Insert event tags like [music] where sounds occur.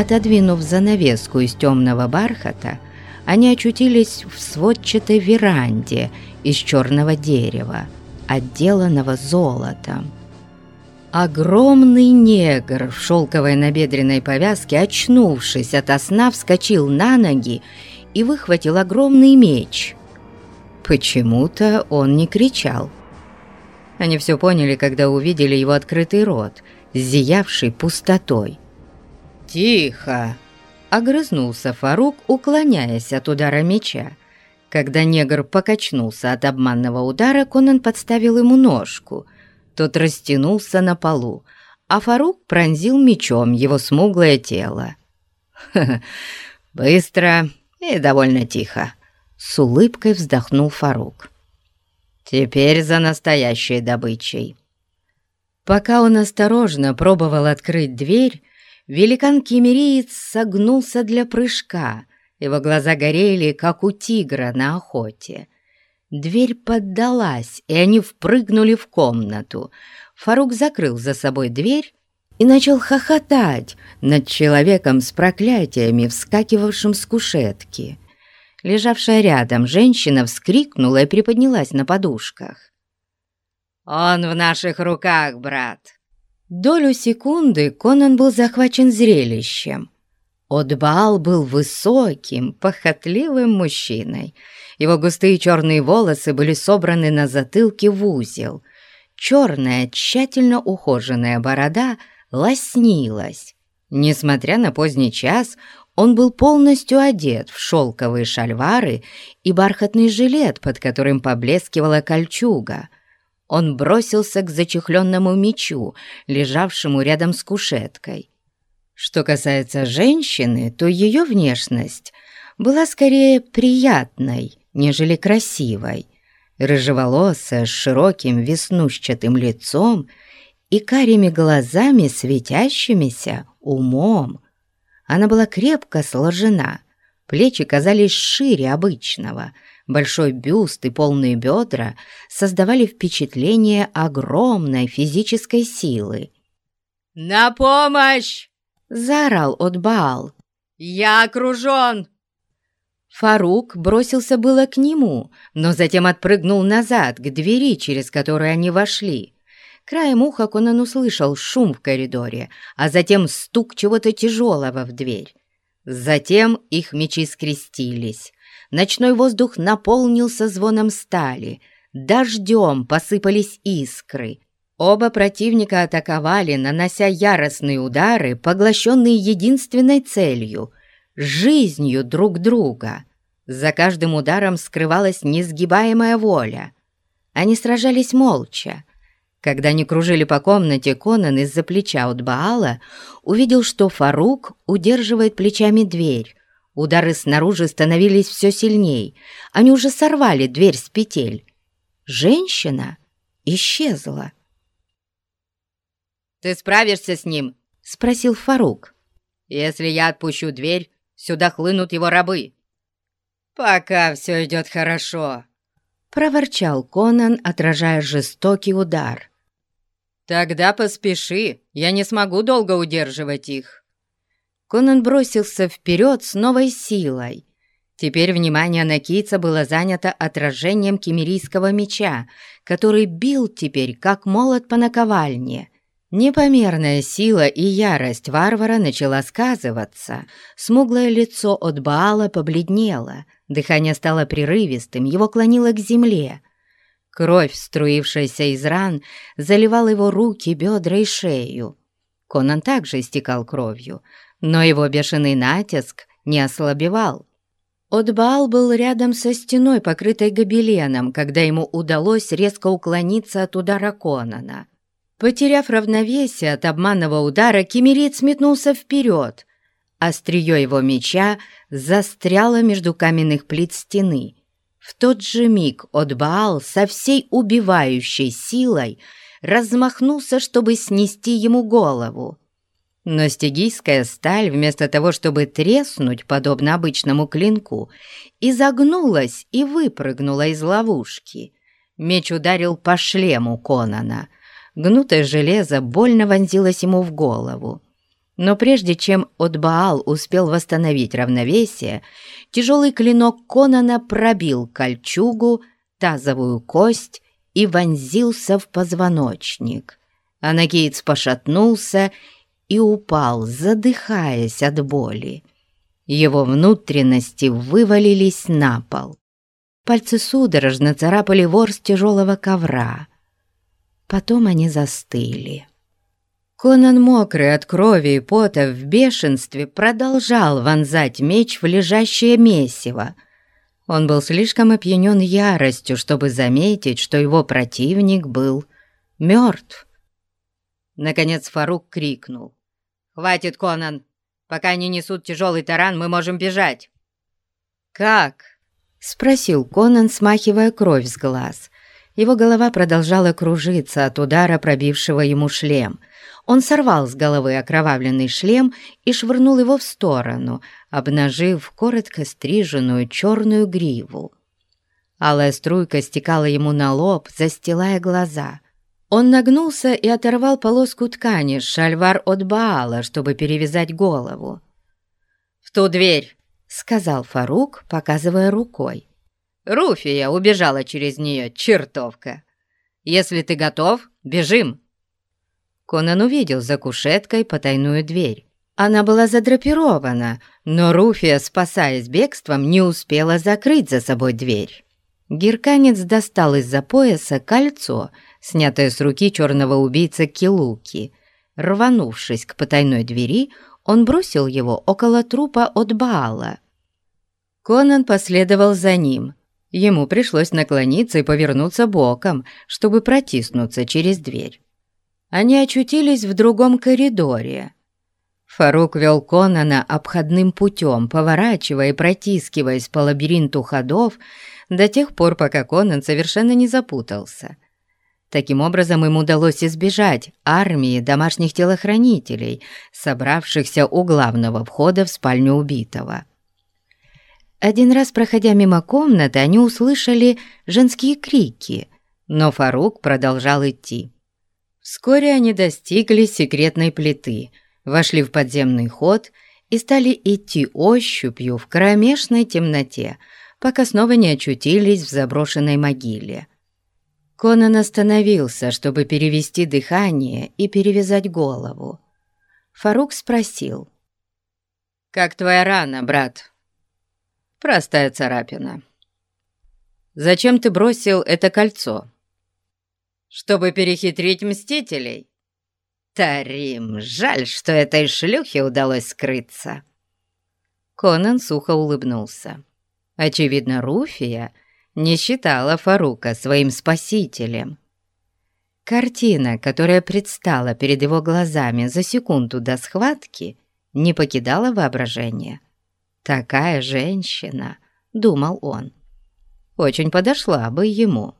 Отодвинув занавеску из темного бархата, они очутились в сводчатой веранде из черного дерева, отделанного золотом. Огромный негр в шелковой набедренной повязке, очнувшись от сна, вскочил на ноги и выхватил огромный меч. Почему-то он не кричал. Они все поняли, когда увидели его открытый рот, зиявший пустотой. «Тихо!» — огрызнулся Фарук, уклоняясь от удара меча. Когда негр покачнулся от обманного удара, Конан подставил ему ножку. Тот растянулся на полу, а Фарук пронзил мечом его смуглое тело. «Ха [laughs] -ха, «Быстро и довольно тихо», — с улыбкой вздохнул Фарук. «Теперь за настоящей добычей». Пока он осторожно пробовал открыть дверь, великан-кемериец согнулся для прыжка, его глаза горели, как у тигра на охоте. Дверь поддалась, и они впрыгнули в комнату. Фарук закрыл за собой дверь и начал хохотать над человеком с проклятиями, вскакивавшим с кушетки. Лежавшая рядом женщина вскрикнула и приподнялась на подушках. «Он в наших руках, брат!» Долю секунды Конан был захвачен зрелищем. Отбаал был высоким, похотливым мужчиной. Его густые черные волосы были собраны на затылке в узел. Черная, тщательно ухоженная борода лоснилась. Несмотря на поздний час, он был полностью одет в шелковые шальвары и бархатный жилет, под которым поблескивала кольчуга — он бросился к зачехленному мечу, лежавшему рядом с кушеткой. Что касается женщины, то ее внешность была скорее приятной, нежели красивой. Рыжеволосая, с широким веснушчатым лицом и карими глазами, светящимися умом. Она была крепко сложена, плечи казались шире обычного — Большой бюст и полные бедра создавали впечатление огромной физической силы. «На помощь!» — заорал Отбаал. «Я окружен!» Фарук бросился было к нему, но затем отпрыгнул назад, к двери, через которую они вошли. Краем уха Конан услышал шум в коридоре, а затем стук чего-то тяжелого в дверь. Затем их мечи скрестились. Ночной воздух наполнился звоном стали, дождем посыпались искры. Оба противника атаковали, нанося яростные удары, поглощенные единственной целью — жизнью друг друга. За каждым ударом скрывалась несгибаемая воля. Они сражались молча. Когда они кружили по комнате, Конан из-за плеча от Баала увидел, что Фарук удерживает плечами дверь, Удары снаружи становились все сильней. Они уже сорвали дверь с петель. Женщина исчезла. «Ты справишься с ним?» — спросил Фарук. «Если я отпущу дверь, сюда хлынут его рабы». «Пока все идет хорошо», — проворчал Конан, отражая жестокий удар. «Тогда поспеши, я не смогу долго удерживать их». Конан бросился вперед с новой силой. Теперь внимание Накийца было занято отражением кемерийского меча, который бил теперь, как молот по наковальне. Непомерная сила и ярость варвара начала сказываться. Смуглое лицо от Баала побледнело, дыхание стало прерывистым, его клонило к земле. Кровь, струившаяся из ран, заливала его руки, бедра и шею. Конан также истекал кровью, но его бешеный натиск не ослабевал. Отбаал был рядом со стеной, покрытой гобеленом, когда ему удалось резко уклониться от удара Конана. Потеряв равновесие от обманного удара, кемериец метнулся вперед. Острие его меча застряло между каменных плит стены. В тот же миг Отбаал со всей убивающей силой размахнулся, чтобы снести ему голову. Но стигийская сталь, вместо того, чтобы треснуть, подобно обычному клинку, изогнулась и выпрыгнула из ловушки. Меч ударил по шлему Конана. Гнутое железо больно вонзилось ему в голову. Но прежде чем Отбаал успел восстановить равновесие, тяжелый клинок Конана пробил кольчугу, тазовую кость и вонзился в позвоночник. Анагиец пошатнулся и упал, задыхаясь от боли. Его внутренности вывалились на пол. Пальцы судорожно царапали ворс тяжелого ковра. Потом они застыли. Конан, мокрый от крови и пота, в бешенстве продолжал вонзать меч в лежащее месиво. Он был слишком опьянен яростью, чтобы заметить, что его противник был мертв. Наконец Фарук крикнул. «Хватит, Конан! Пока они несут тяжелый таран, мы можем бежать!» «Как?» — спросил Конан, смахивая кровь с глаз. Его голова продолжала кружиться от удара, пробившего ему шлем. Он сорвал с головы окровавленный шлем и швырнул его в сторону, обнажив коротко стриженную черную гриву. Алая струйка стекала ему на лоб, застилая глаза — он нагнулся и оторвал полоску ткани шальвар от Баала, чтобы перевязать голову. «В ту дверь!» — сказал Фарук, показывая рукой. «Руфия убежала через нее, чертовка! Если ты готов, бежим!» Конан увидел за кушеткой потайную дверь. Она была задрапирована, но Руфия, спасаясь бегством, не успела закрыть за собой дверь. Герканец достал из-за пояса кольцо — снятое с руки черного убийцы Килуки. Рванувшись к потайной двери, он бросил его около трупа от Баала. Конан последовал за ним. Ему пришлось наклониться и повернуться боком, чтобы протиснуться через дверь. Они очутились в другом коридоре. Фарук вел Конана обходным путем, поворачивая и протискиваясь по лабиринту ходов до тех пор, пока Конан совершенно не запутался — Таким образом, им удалось избежать армии домашних телохранителей, собравшихся у главного входа в спальню убитого. Один раз, проходя мимо комнаты, они услышали женские крики, но Фарук продолжал идти. Вскоре они достигли секретной плиты, вошли в подземный ход и стали идти ощупью в кромешной темноте, пока снова не очутились в заброшенной могиле. Конан остановился, чтобы перевести дыхание и перевязать голову. Фарук спросил. «Как твоя рана, брат?» «Простая царапина». «Зачем ты бросил это кольцо?» «Чтобы перехитрить мстителей». «Тарим, жаль, что этой шлюхе удалось скрыться». Конан сухо улыбнулся. Очевидно, Руфия не считала Фарука своим спасителем. Картина, которая предстала перед его глазами за секунду до схватки, не покидала воображения. «Такая женщина», — думал он, — «очень подошла бы ему».